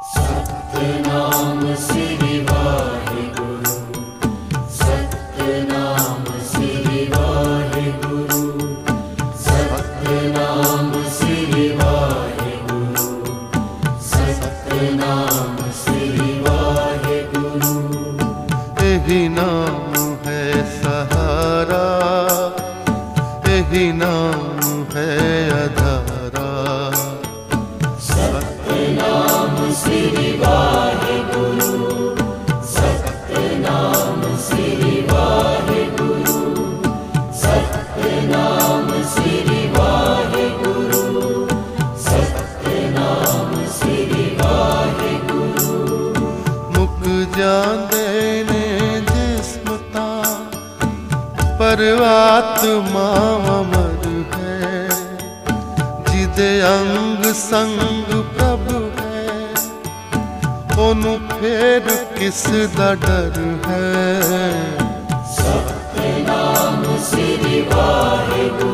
Something on the city. ਸੰਗ ਪ੍ਰਭ ਹੈ। ਉਹਨੂੰ ਫੇਰ ਕਿਸ ਦਾ ਡਰ ਹੈ? ਸਤਨਾਮ ਸ੍ਰੀ ਸ੍ਰੀ ਵਾਹਿਗੁਰੂ।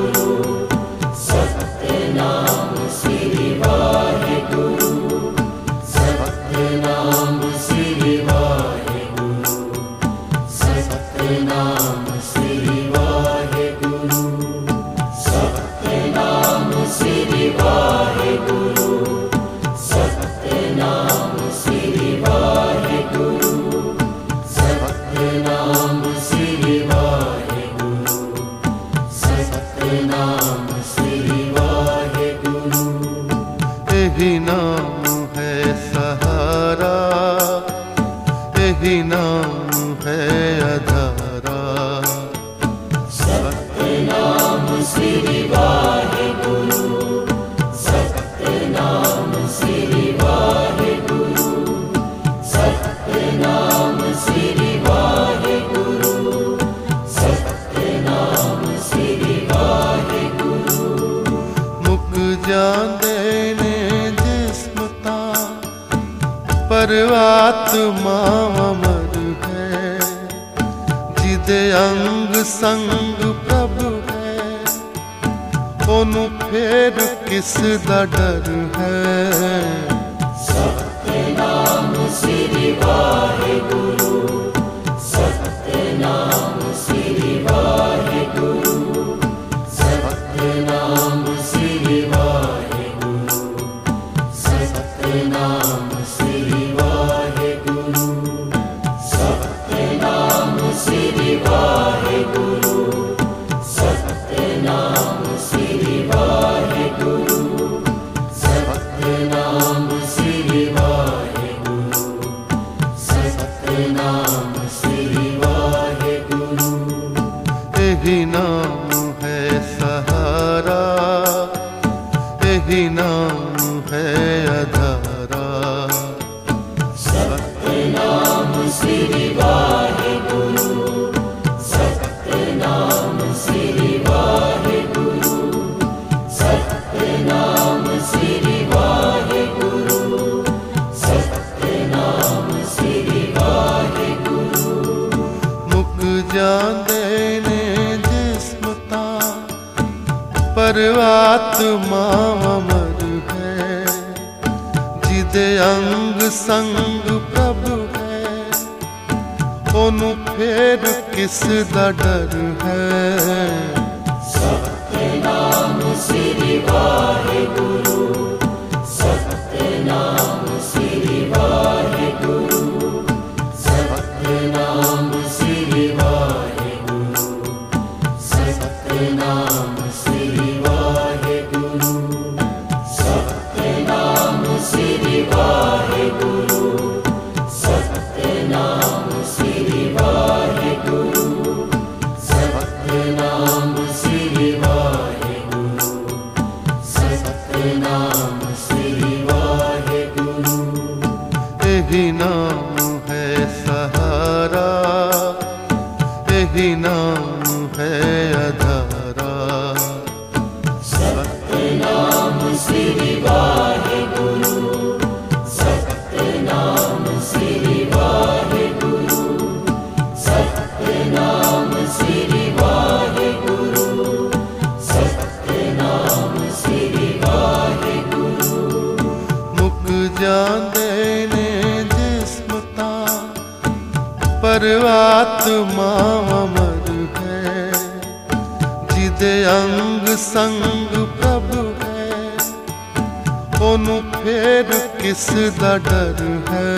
나 ਕਿਸ ਦਾ ਡਰ ਹੈ?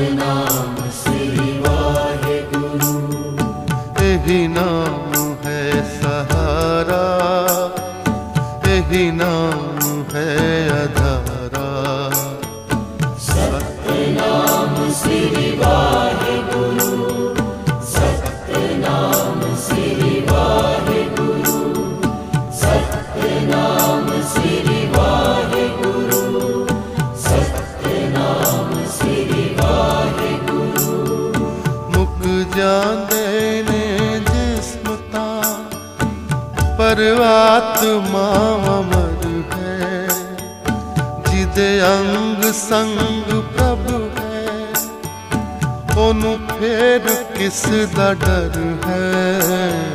ਨਾਮ ਸ੍ਰੀ ਵਾਹਿਗੁਰੂ। ਇਹ ਨਾਮ ਕਿਸ ਦਾ ਡਰ ਹੈ?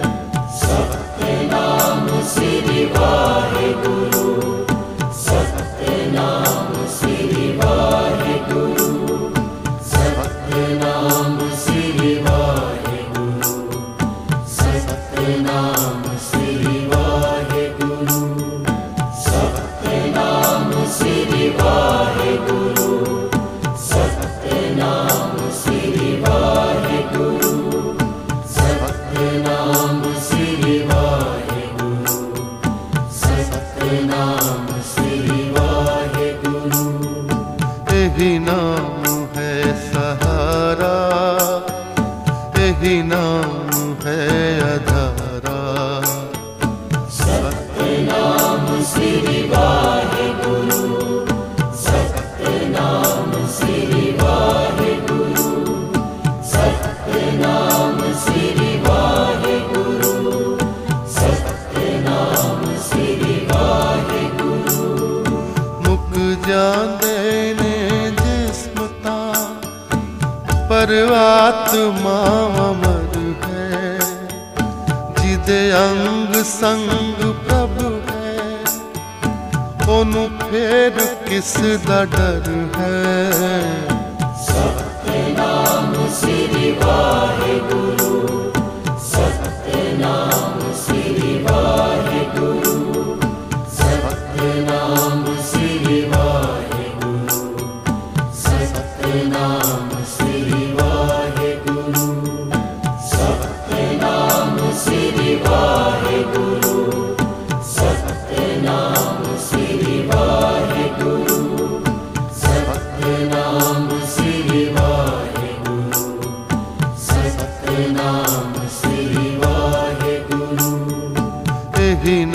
यही नाम है सहारा यही नाम ਆਤਮਾ ਅਮਰ ਹੈ ਜਿਹਦੇ ਅੰਗ ਸੰਗ ਪ੍ਰਭ ਹੈ ਉਹਨੂੰ ਫੇਰ ਕਿਸ ਦਾ ਡਰ ਹੈ?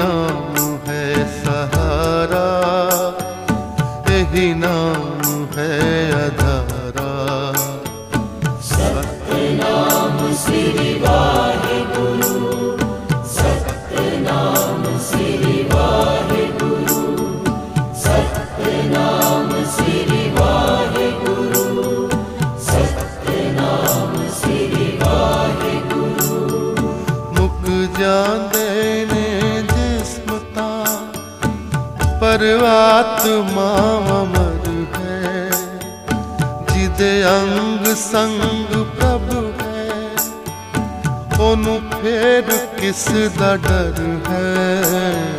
নাম ਆਤਮਾ ਅਮਰ ਹੈ ਜਿਹਦੇ ਅੰਗ ਸੰਗ ਪ੍ਰਭ ਹੈ ਉਹਨੂੰ ਫੇਰ ਕਿਸ ਦਾ ਡਰ ਹੈ?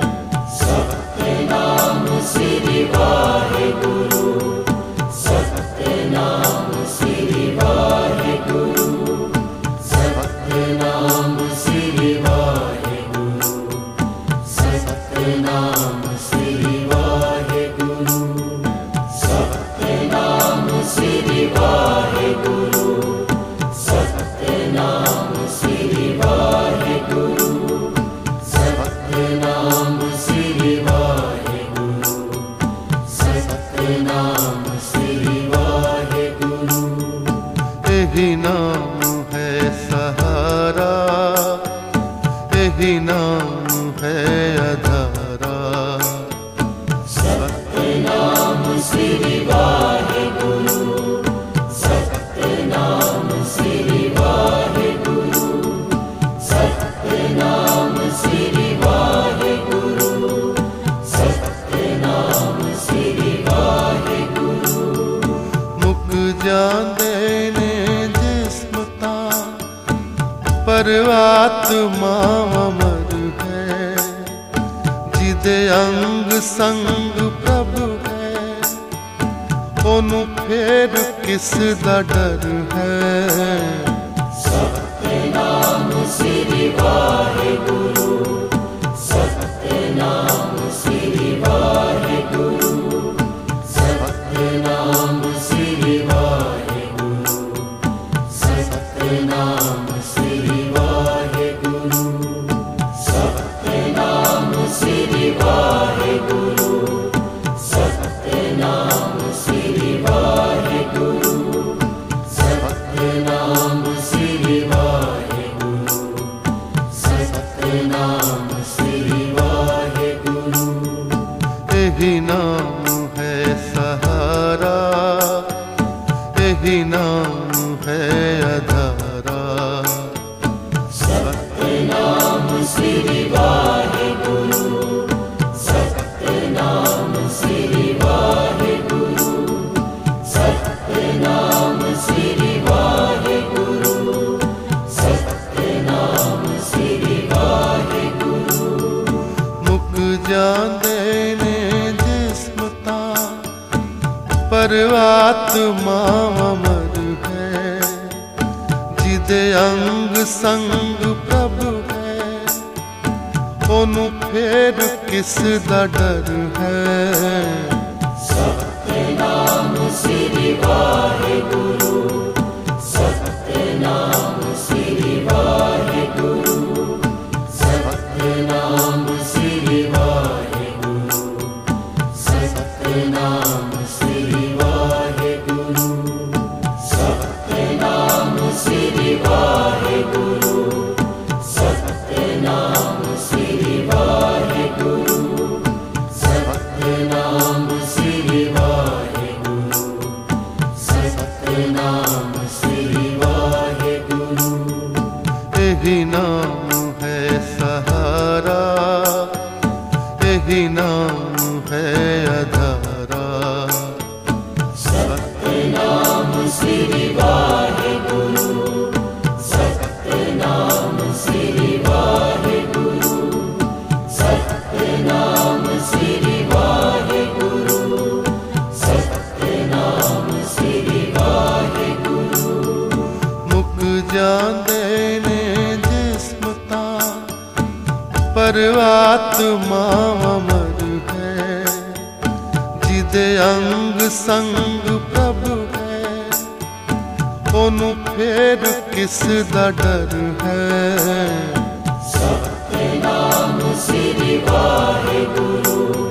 नाम है अधारा सतनाम श्री वाहे गुरु सतनाम श्री वाहे गुरु सतनाम श्री वाहे गुरु सतनाम श्री वाहे गुरु मुक जाते ने जिस्म ता परवात्मा ਸੰਗ ਪ੍ਰਭੂ ਹੈ। ਉਹਨੂੰ ਫੇਰ ਕਿਸ ਦਾ ਡਰ ਹੈ? ਹੈ ਮੁਕ ਜਾਂਦੇ ਨੇ ਜਿਸਮ ਆਤਮਾ ਨਿਤ ਅੰਗ ਸੰਗ ਪ੍ਰਭ ਹੈ। ਉਹਨੂੰ ਫੇਰ ਕਿਸ ਦਾ ਡਰ ਹੈ? ਸਤਿ ਨਾਮ ਸ੍ਰੀ ਵਾਹਿਗੁਰੂ। ਆਤਮਾ ਅਮਰ ਹੈ ਜਿਹਦੇ ਅੰਗ ਸੰਗ ਪ੍ਰਭ ਹੈ, ਉਹਨੂੰ ਫੇਰ ਕਿਸ ਦਾ ਡਰ ਹੈ? ਸਤਿ ਨਾਮ ਸ੍ਰੀ ਵਾਹਿਗੁਰੂ।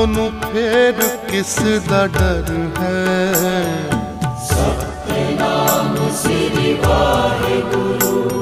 ਤੁਹਾਨੂੰ ਫੇਰ ਕਿਸ ਦਾ ਡਰ ਹੈ? ਸਤਿਨਾਮ ਸ੍ਰੀ ਵਾਹਿਗੁਰੂ।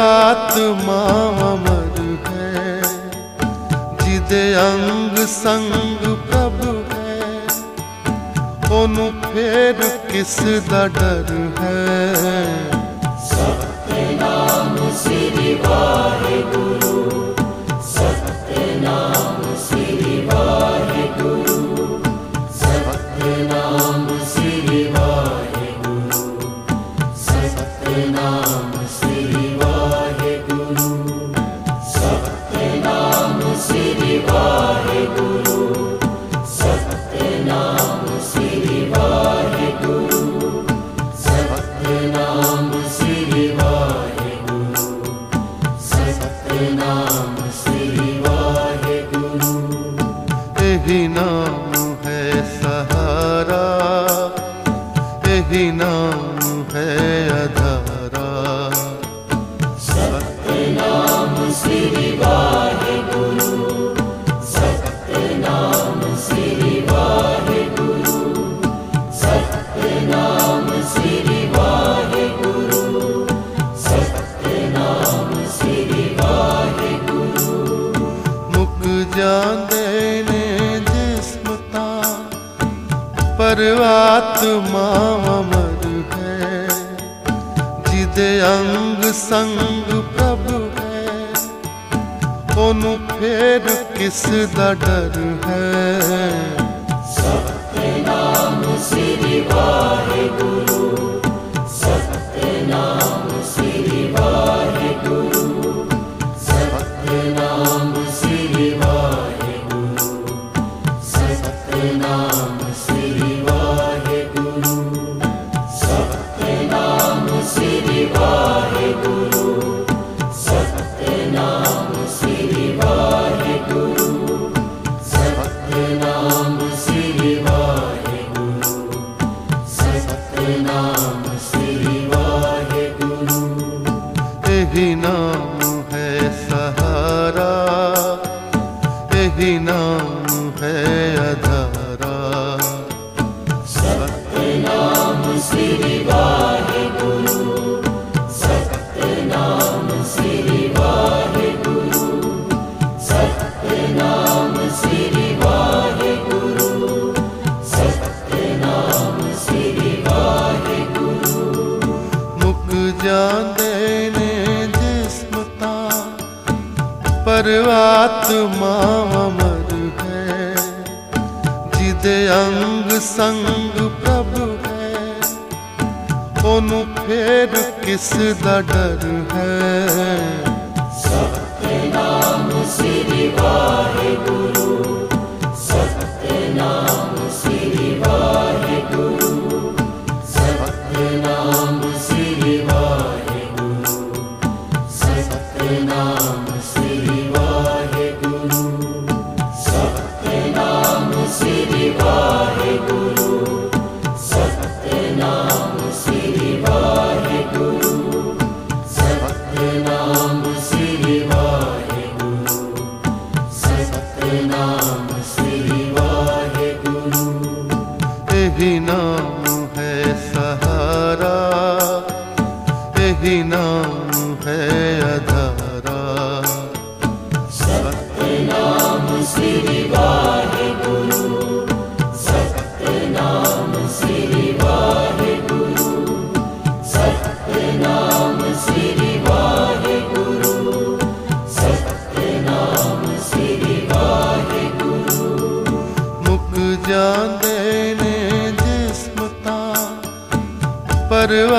ਆਤਮਾ ਅਮਰ ਹੈ ਜਿਹਦੇ ਅੰਗ ਸੰਗ ਪ੍ਰਭ ਹੈ ਉਹਨੂੰ ਫੇਰ ਕਿਸ ਦਾ ਡਰ ਹੈ? ਕਿਸ ਦਾ ਡਰ ਹੈ? ਆਤਮਾ ਅਮਰ ਹੈ ਜਿਹਦੇ ਅੰਗ ਸੰਗ ਪ੍ਰਭ ਹੈ, ਉਹਨੂੰ ਫੇਰ ਕਿਸ ਦਾ ਡਰ ਹੈ? ਸਤਿ ਨਾਮ ਸ੍ਰੀ ਵਾਹਿਗੁਰੂ।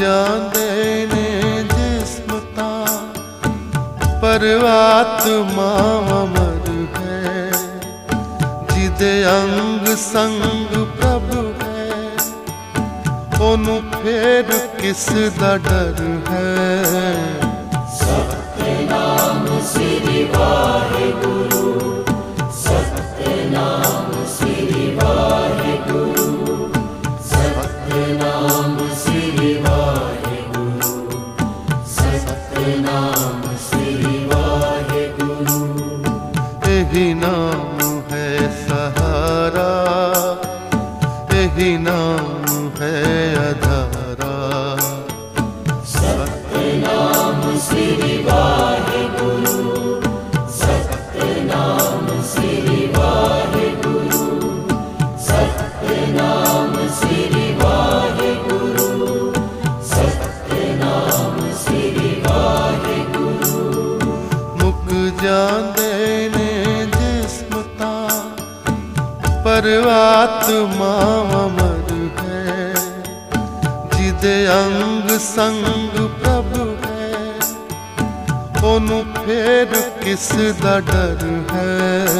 ਜਾਂਦੇ ਨੇ ਜਿਸਮ ਤਾਂ ਪਰਵਾਤ ਆਤਮਾ ਅਮਰ ਹੈ, ਜਿਹਦੇ ਅੰਗ ਸੰਗ ਪ੍ਰਭ ਹੈ, ਉਹਨੂੰ ਫੇਰ ਕਿਸ ਦਾ ਡਰ ਹੈ? ਸਤਨਾਮ ਸ੍ਰੀ ਸ੍ਰੀ ਵਾਹਿਗੁਰੂ। ਆਤਮਾ ਅਮਰ ਹੈ ਜਿਹਦੇ ਅੰਗ ਸੰਗ ਪ੍ਰਭ ਹੈ ਉਹਨੂੰ ਫੇਰ ਕਿਸ ਦਾ ਡਰ ਹੈ?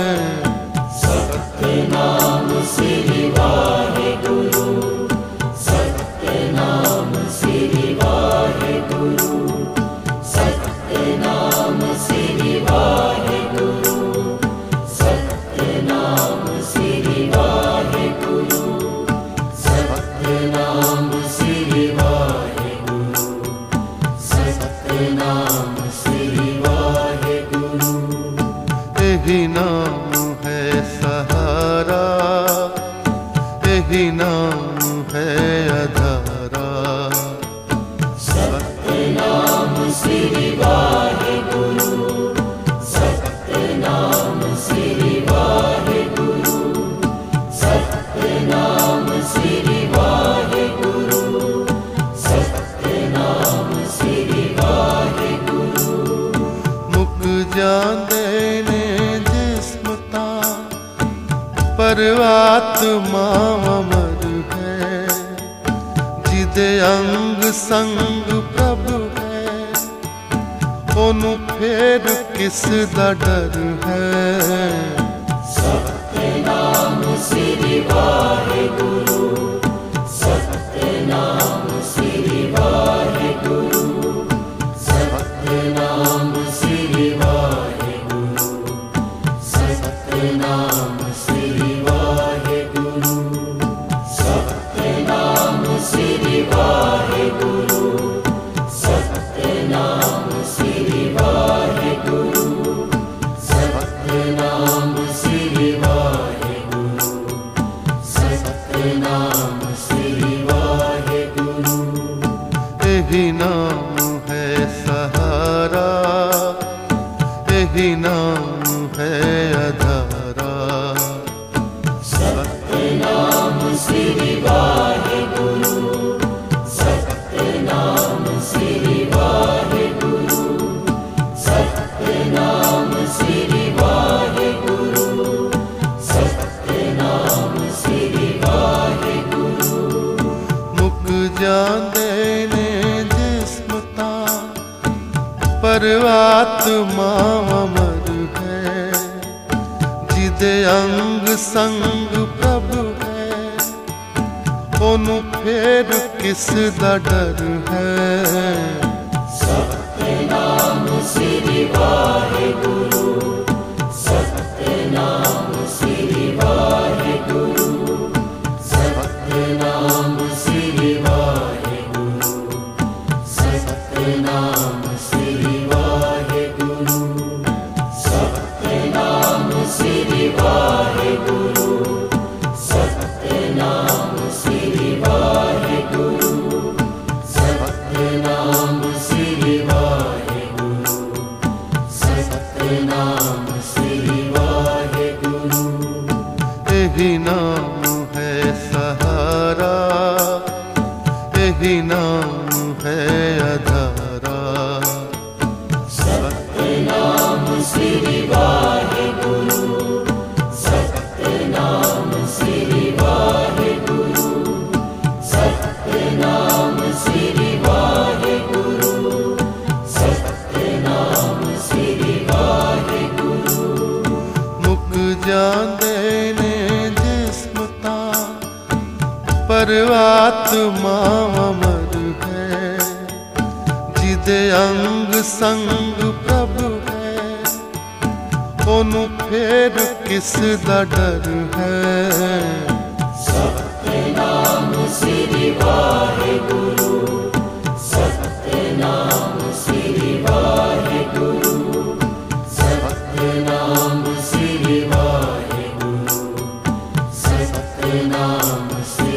see.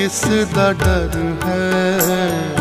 ਕਿਸ ਦਾ ਡਰ ਹੈ?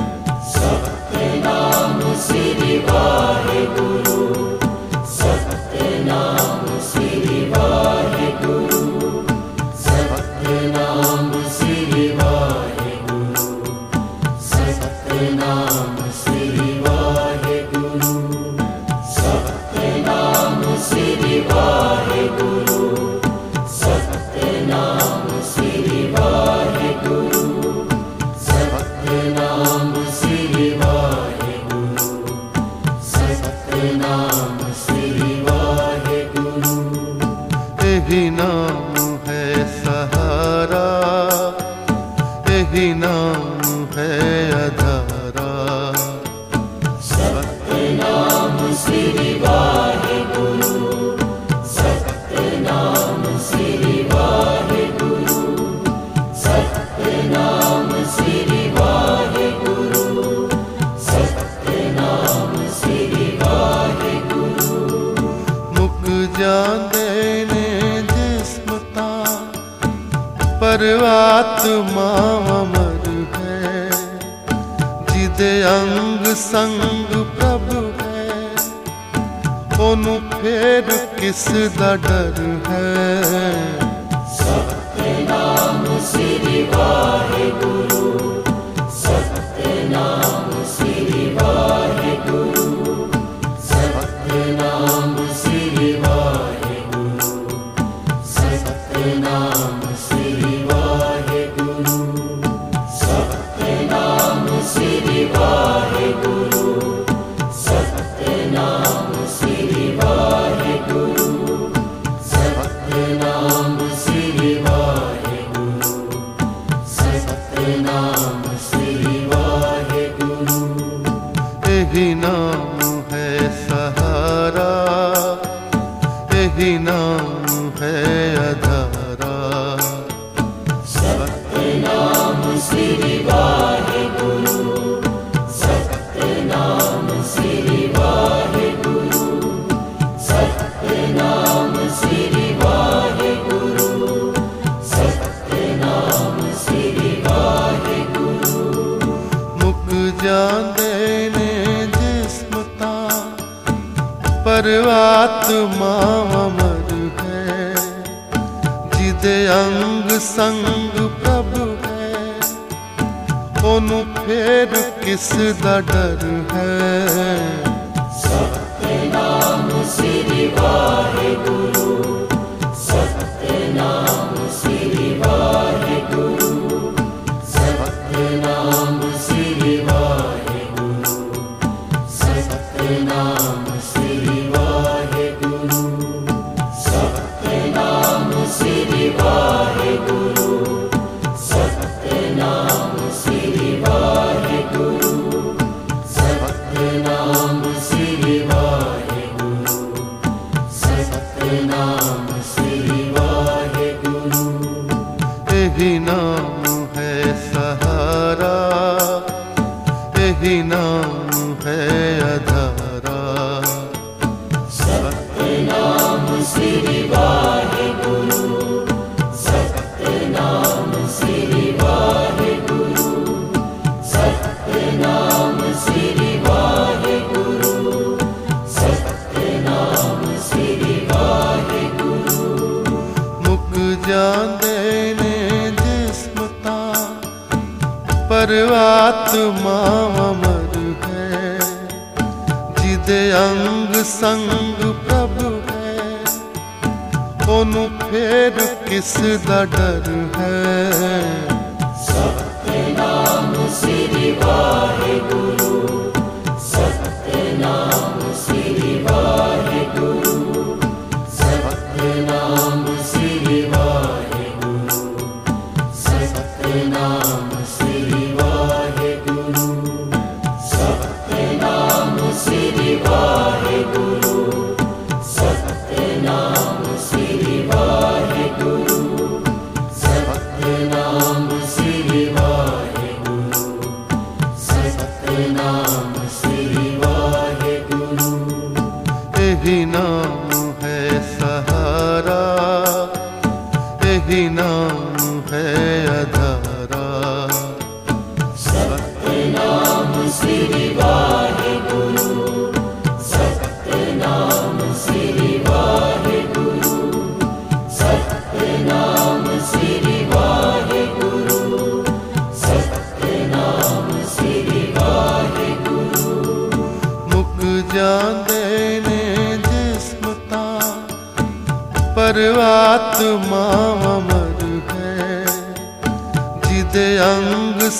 see.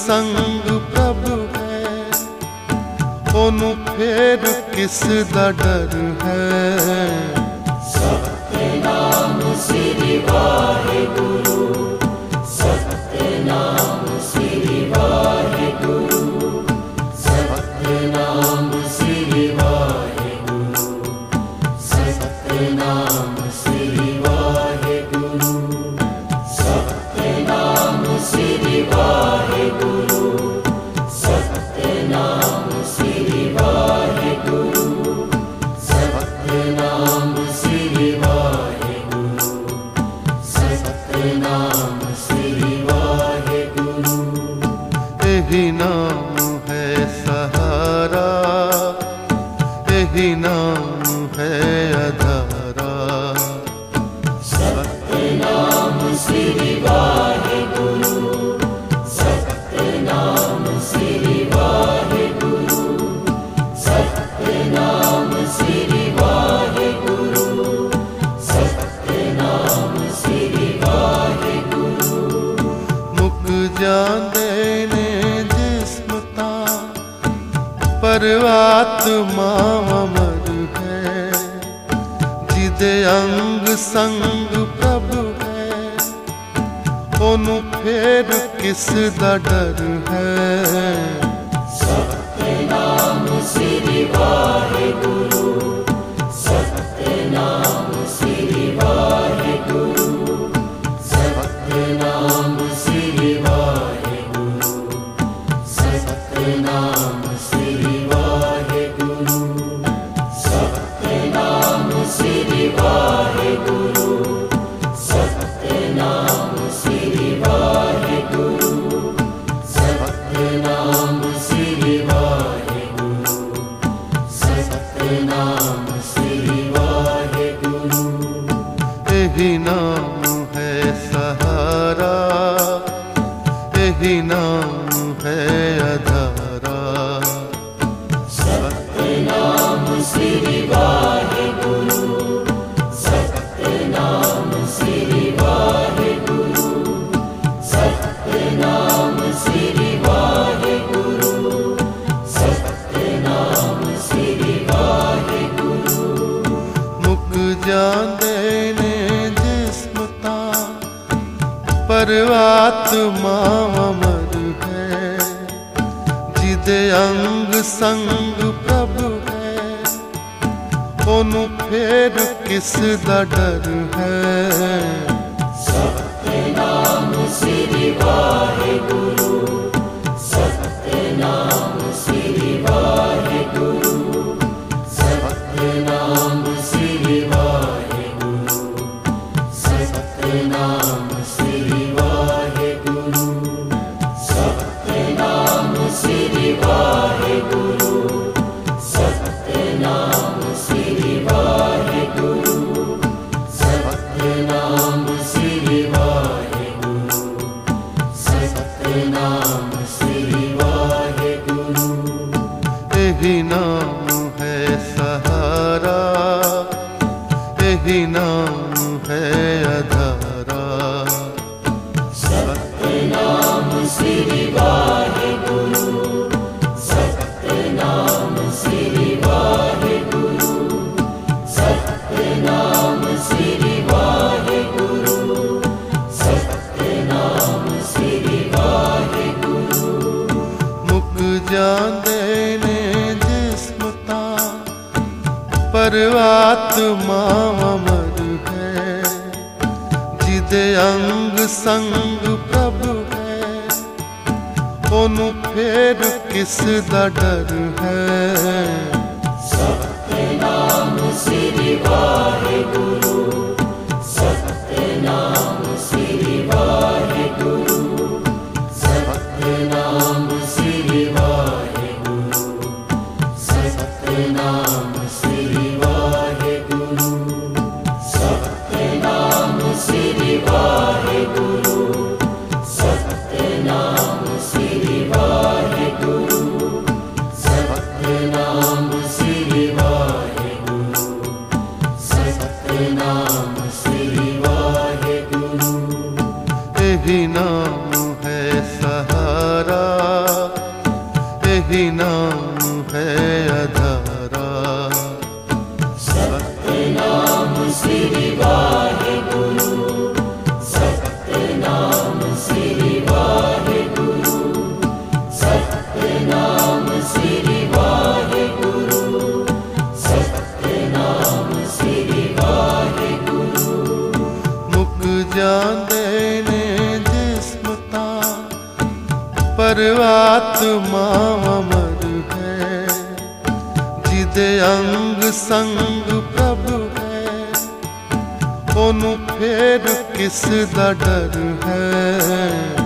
ਸੰਗ ਪ੍ਰਭੂ ਹੈ। ਉਹਨੂੰ ਫੇਰ ਕਿਸ ਦਾ ਡਰ ਹੈ? ਕਿਸ ਦਾ ਡਰ ਹੈ। नाम से ਆਤਮਾ ਹੈ ਜਿਹਦੇ ਅੰਗ ਸੰਗ ਪ੍ਰਭ ਹੈ ਉਹਨੂੰ ਫੇਰ ਕਿਸ ਦਾ ਡਰ ਹੈ? ਕਿਸ ਦਾ ਡਰ ਹੈ?